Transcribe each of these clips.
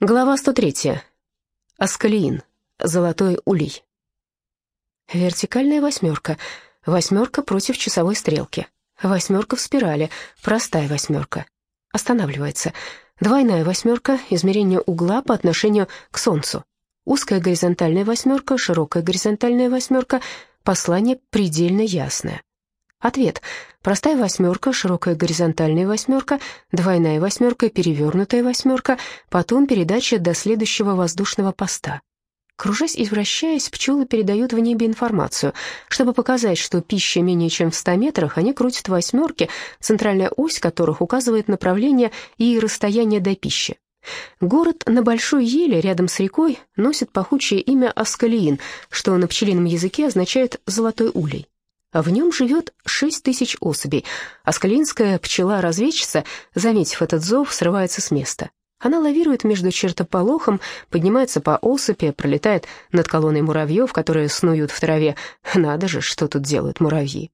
Глава 103. Аскалиин. Золотой улей. Вертикальная восьмерка. Восьмерка против часовой стрелки. Восьмерка в спирали. Простая восьмерка. Останавливается. Двойная восьмерка. Измерение угла по отношению к Солнцу. Узкая горизонтальная восьмерка. Широкая горизонтальная восьмерка. Послание предельно ясное. Ответ. Простая восьмерка, широкая горизонтальная восьмерка, двойная восьмерка, перевернутая восьмерка, потом передача до следующего воздушного поста. Кружась и вращаясь, пчелы передают в небе информацию. Чтобы показать, что пища менее чем в 100 метрах, они крутят восьмерки, центральная ось которых указывает направление и расстояние до пищи. Город на Большой Еле, рядом с рекой, носит пахучее имя Аскалиин, что на пчелином языке означает «золотой улей». А в нем живет шесть тысяч особей. Аскалинская пчела-разведчица, заметив этот зов, срывается с места. Она лавирует между чертополохом, поднимается по осыпи, пролетает над колонной муравьев, которые снуют в траве. Надо же, что тут делают муравьи.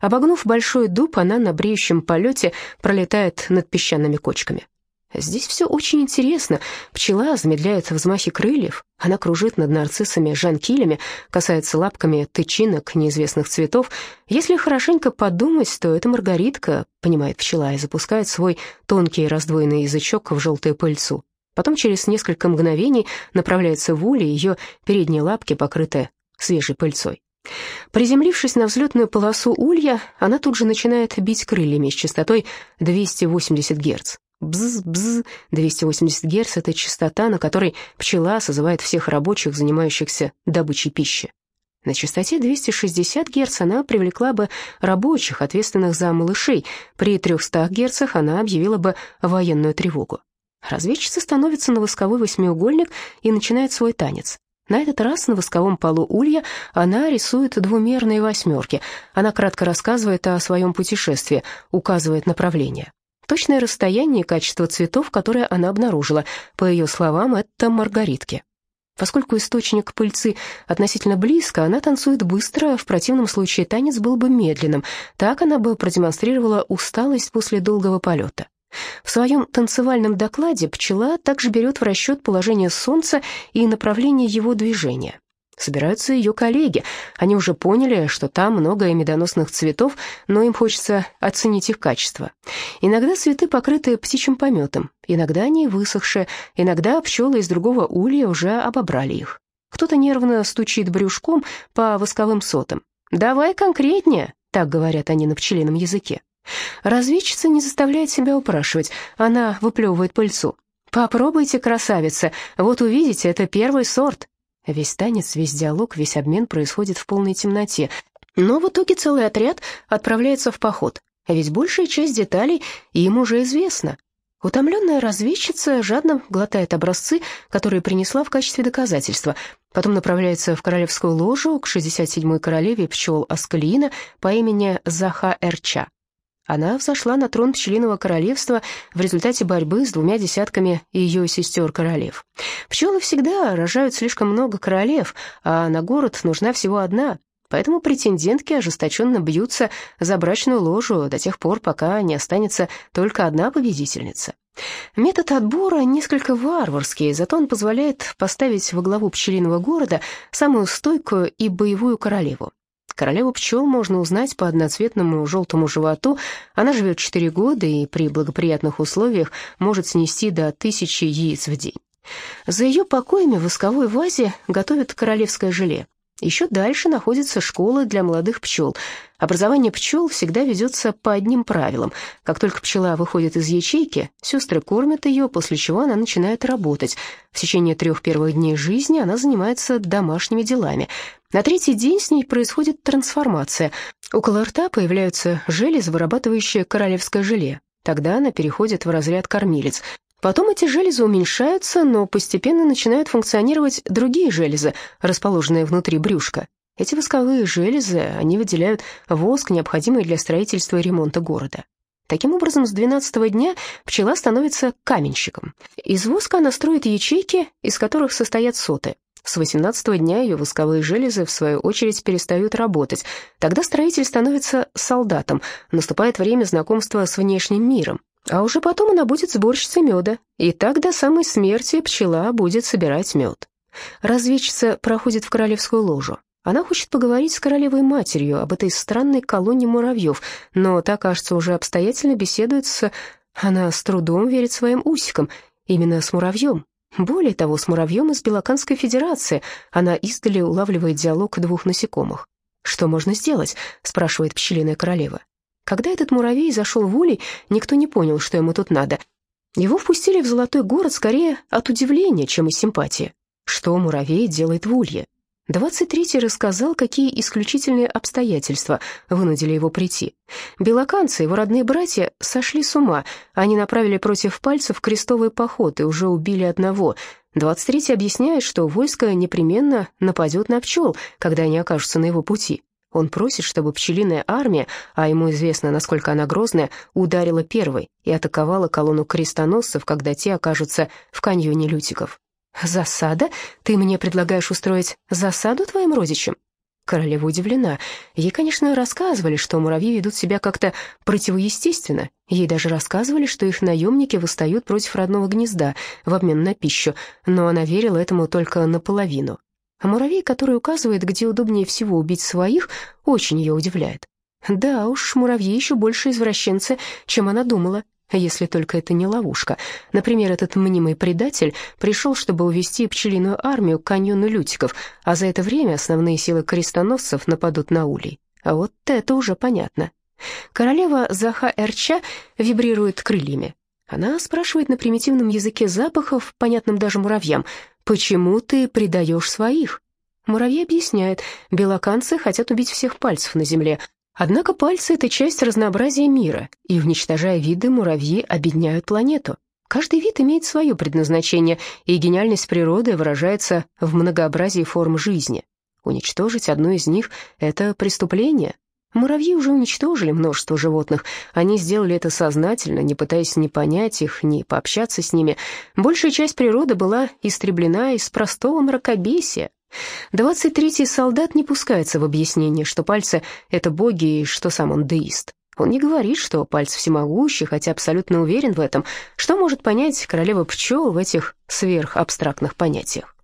Обогнув большой дуб, она на бреющем полете пролетает над песчаными кочками. Здесь все очень интересно. Пчела замедляет взмахи крыльев, она кружит над нарциссами жанкилями, касается лапками тычинок неизвестных цветов. Если хорошенько подумать, то это маргаритка, понимает пчела, и запускает свой тонкий раздвоенный язычок в желтую пыльцу. Потом через несколько мгновений направляется в улей, ее передние лапки покрыты свежей пыльцой. Приземлившись на взлетную полосу улья, она тут же начинает бить крыльями с частотой 280 Гц. Бз-бз, 280 Гц — это частота, на которой пчела созывает всех рабочих, занимающихся добычей пищи. На частоте 260 Гц она привлекла бы рабочих, ответственных за малышей. При 300 Гц она объявила бы военную тревогу. Разведчица становится на восковой восьмиугольник и начинает свой танец. На этот раз на восковом полу улья она рисует двумерные восьмерки. Она кратко рассказывает о своем путешествии, указывает направление. Точное расстояние и качество цветов, которые она обнаружила. По ее словам, это маргаритки. Поскольку источник пыльцы относительно близко, она танцует быстро, в противном случае танец был бы медленным. Так она бы продемонстрировала усталость после долгого полета. В своем танцевальном докладе пчела также берет в расчет положение Солнца и направление его движения. Собираются ее коллеги. Они уже поняли, что там много медоносных цветов, но им хочется оценить их качество. Иногда цветы покрыты птичьим пометом, иногда они высохшие, иногда пчелы из другого улья уже обобрали их. Кто-то нервно стучит брюшком по восковым сотам. «Давай конкретнее», — так говорят они на пчелином языке. Разведчица не заставляет себя упрашивать, она выплевывает пыльцу. «Попробуйте, красавица, вот увидите, это первый сорт». Весь танец, весь диалог, весь обмен происходит в полной темноте. Но в итоге целый отряд отправляется в поход, ведь большая часть деталей им уже известна. Утомленная разведчица жадно глотает образцы, которые принесла в качестве доказательства. Потом направляется в королевскую ложу к 67-й королеве пчел Аскалиина по имени Заха Эрча. Она взошла на трон пчелиного королевства в результате борьбы с двумя десятками ее сестер-королев. Пчелы всегда рожают слишком много королев, а на город нужна всего одна, поэтому претендентки ожесточенно бьются за брачную ложу до тех пор, пока не останется только одна победительница. Метод отбора несколько варварский, зато он позволяет поставить во главу пчелиного города самую стойкую и боевую королеву. Королеву пчел можно узнать по одноцветному желтому животу. Она живет 4 года и при благоприятных условиях может снести до тысячи яиц в день. За ее покоями в восковой вазе готовят королевское желе. Еще дальше находится школа для молодых пчел. Образование пчел всегда ведется по одним правилам. Как только пчела выходит из ячейки, сестры кормят ее, после чего она начинает работать. В течение трех первых дней жизни она занимается домашними делами. На третий день с ней происходит трансформация. Около рта появляются железы, вырабатывающие королевское желе. Тогда она переходит в разряд кормилец. Потом эти железы уменьшаются, но постепенно начинают функционировать другие железы, расположенные внутри брюшка. Эти восковые железы, они выделяют воск, необходимый для строительства и ремонта города. Таким образом, с 12 дня пчела становится каменщиком. Из воска она строит ячейки, из которых состоят соты. С 18 дня ее восковые железы, в свою очередь, перестают работать. Тогда строитель становится солдатом, наступает время знакомства с внешним миром. А уже потом она будет сборщицей меда, и так до самой смерти пчела будет собирать мед. Разведчица проходит в королевскую ложу. Она хочет поговорить с королевой-матерью об этой странной колонии муравьев, но та, кажется, уже обстоятельно беседует. Она с трудом верит своим усикам, именно с муравьем. Более того, с муравьем из Белоканской Федерации. Она издали улавливает диалог двух насекомых. «Что можно сделать?» — спрашивает пчелиная королева. Когда этот муравей зашел в улей, никто не понял, что ему тут надо. Его впустили в Золотой город скорее от удивления, чем из симпатии. Что муравей делает в улье? Двадцать третий рассказал, какие исключительные обстоятельства вынудили его прийти. Белоканцы, его родные братья, сошли с ума. Они направили против пальцев крестовый поход и уже убили одного. Двадцать третий объясняет, что войско непременно нападет на пчел, когда они окажутся на его пути. Он просит, чтобы пчелиная армия, а ему известно, насколько она грозная, ударила первой и атаковала колонну крестоносцев, когда те окажутся в каньоне лютиков. «Засада? Ты мне предлагаешь устроить засаду твоим родичам?» Королева удивлена. Ей, конечно, рассказывали, что муравьи ведут себя как-то противоестественно. Ей даже рассказывали, что их наемники восстают против родного гнезда в обмен на пищу, но она верила этому только наполовину. А муравей, который указывает, где удобнее всего убить своих, очень ее удивляет. Да уж, муравьи еще больше извращенцы, чем она думала если только это не ловушка. Например, этот мнимый предатель пришел, чтобы увести пчелиную армию к каньону Лютиков, а за это время основные силы крестоносцев нападут на улей. А вот это уже понятно. Королева Заха-Эрча вибрирует крыльями. Она спрашивает на примитивном языке запахов, понятном даже муравьям, «Почему ты предаешь своих?» Муравьи объясняют, белоканцы хотят убить всех пальцев на земле, Однако пальцы — это часть разнообразия мира, и, уничтожая виды, муравьи объединяют планету. Каждый вид имеет свое предназначение, и гениальность природы выражается в многообразии форм жизни. Уничтожить одну из них — это преступление. Муравьи уже уничтожили множество животных. Они сделали это сознательно, не пытаясь ни понять их, ни пообщаться с ними. Большая часть природы была истреблена из простого мракобесия, Двадцать третий солдат не пускается в объяснение, что пальцы — это боги и что сам он деист. Он не говорит, что пальцы всемогущий, хотя абсолютно уверен в этом. Что может понять королева пчел в этих сверхабстрактных понятиях?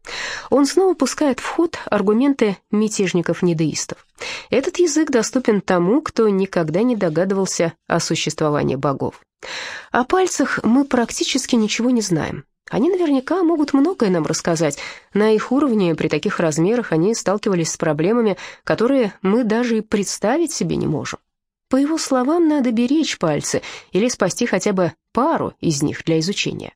Он снова пускает в ход аргументы мятежников-недеистов. Этот язык доступен тому, кто никогда не догадывался о существовании богов. О пальцах мы практически ничего не знаем. Они наверняка могут многое нам рассказать. На их уровне, при таких размерах, они сталкивались с проблемами, которые мы даже и представить себе не можем. По его словам, надо беречь пальцы или спасти хотя бы пару из них для изучения.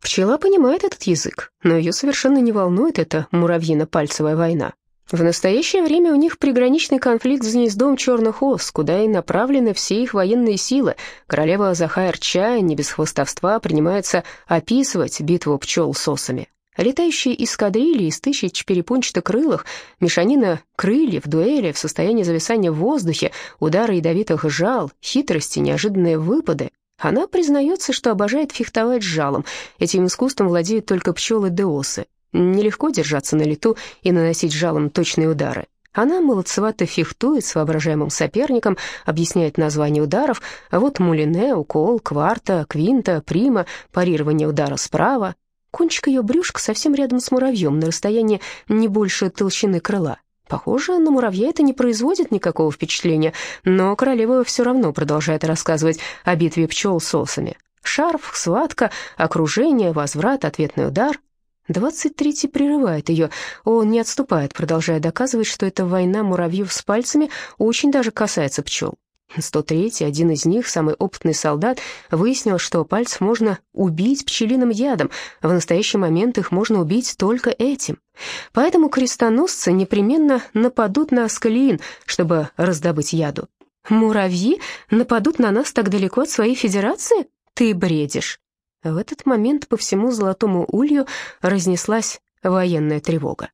Пчела понимает этот язык, но ее совершенно не волнует эта муравьино-пальцевая война. В настоящее время у них приграничный конфликт с гнездом черных ос, куда и направлены все их военные силы. Королева Захайр-Ча не без хвостовства принимается описывать битву пчел с осами. Летающие эскадрильи из тысяч перепончатокрылых, мешанина крыльев, дуэли в состоянии зависания в воздухе, удары ядовитых жал, хитрости, неожиданные выпады. Она признается, что обожает фехтовать жалом. Этим искусством владеют только пчелы-деосы. Нелегко держаться на лету и наносить жалом точные удары. Она молодцевато фехтует с воображаемым соперником, объясняет названия ударов, а вот мулине, укол, кварта, квинта, прима, парирование удара справа. Кончик ее брюшка совсем рядом с муравьем, на расстоянии не больше толщины крыла. Похоже, на муравья это не производит никакого впечатления, но королева все равно продолжает рассказывать о битве пчел с осами. Шарф, схватка, окружение, возврат, ответный удар. Двадцать третий прерывает ее. Он не отступает, продолжая доказывать, что эта война муравьев с пальцами очень даже касается пчел. 103-й, один из них, самый опытный солдат, выяснил, что пальцев можно убить пчелиным ядом. В настоящий момент их можно убить только этим. Поэтому крестоносцы непременно нападут на Аскалиин, чтобы раздобыть яду. «Муравьи нападут на нас так далеко от своей федерации? Ты бредишь!» В этот момент по всему Золотому Улью разнеслась военная тревога.